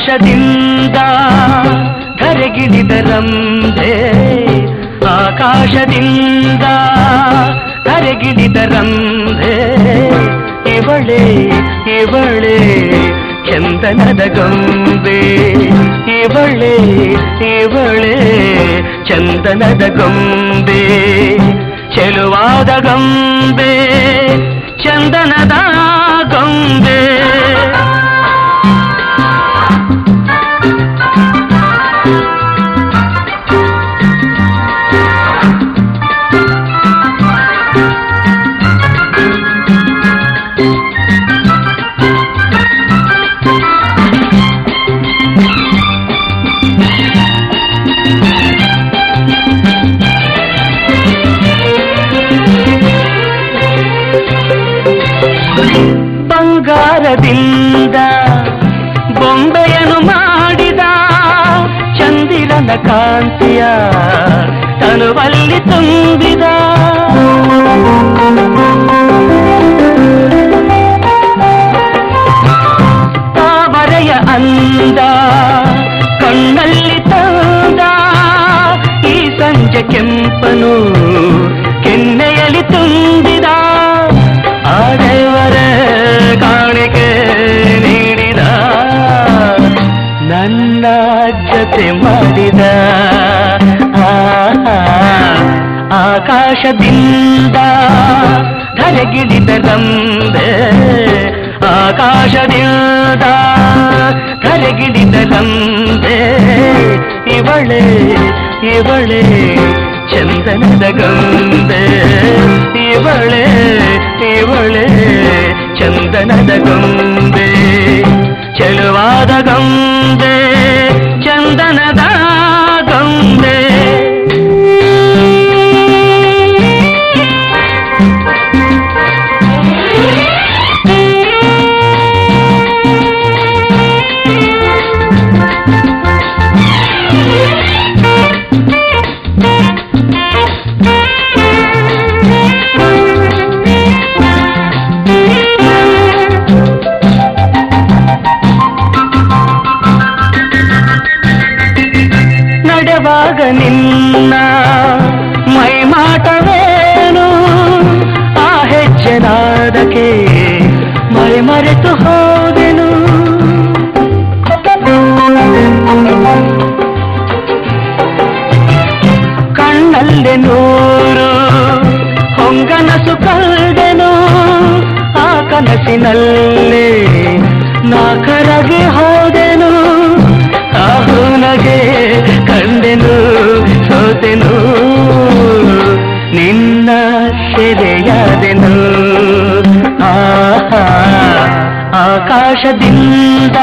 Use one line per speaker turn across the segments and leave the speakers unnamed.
ಆಕಾಶದಿಂದ ಕರಗಿಡಿದರಂದೆ ಆಕಾಶದಿಂದ ಕರಗಿಡಿದರಂದೆ ಇವಳೆ ಇವಳೆ ಚಂದನದ ಗೊಂಬೆ ಇವಳೆ ಇವಳೆ ಚಂದನದ ಗೊಂಬೆ ಚೆಲುವಾದ ಗೊಂಬೆ ಚಂದನದ ಗೊಂಬೆ ಚಂದ ಕಾಂತಿಯ ತನುವಲ್ಲಿ ತುಂಬಿದ ತಾವರೆಯ ಅಂದ ಕಣ್ಣಲ್ಲಿ ತಂದ ಈ ಸಂಜೆ ಕೆಮ್ಮ ಜೊತೆ ಮಾಡಿದ. ಆಕಾಶದಿಂದ ಧರೆಗಿಳಿದ ರಂಬೆ. ಆಕಾಶದಿಂದ ಧರೆಗಿಳಿದ ರಂಬೆ. ಇವಳೆ ಇವಳೆ ಚಂದನದ ಗಂದೆ ಇವಳೆ ಇವಳೆ ಚಂದನದ ಗೊಂಬೆ. ಚೆಲುವಾದ ಗೊಂಬೆ. மனதா ನಿನ್ನ ಮೈಮಾಟವೇನು ಆ ಹೆಜ್ಜೆನಾದಕ್ಕೆ ಮೈ ಮರೆತು ಹೋದೆನು? ಕಣ್ಣಲ್ಲಿ ನೂರು ಹೊಂಗನಸು ಕಲ್ದೆನು ಆ ಕನಸಿನಲ್ಲಿ ನಾ ಕರಗಿ ಹೋದೆನು ആകാശദിന്ദ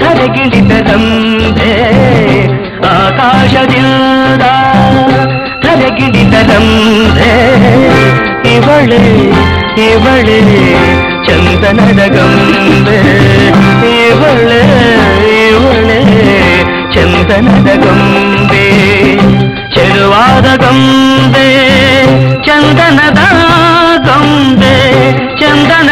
കരകിടിതരംബെ ആകാശദിന്ദ കരകിടിതരംബെ ഇവളെ ഇവളെ ചന്ദനരകംബെ. ഇവളെ ഇവളെ ചന്ദനരകംബെ. ചെറുവാദ ഗംബെ ചന്ദനദ ഗംബെ ചന്ദന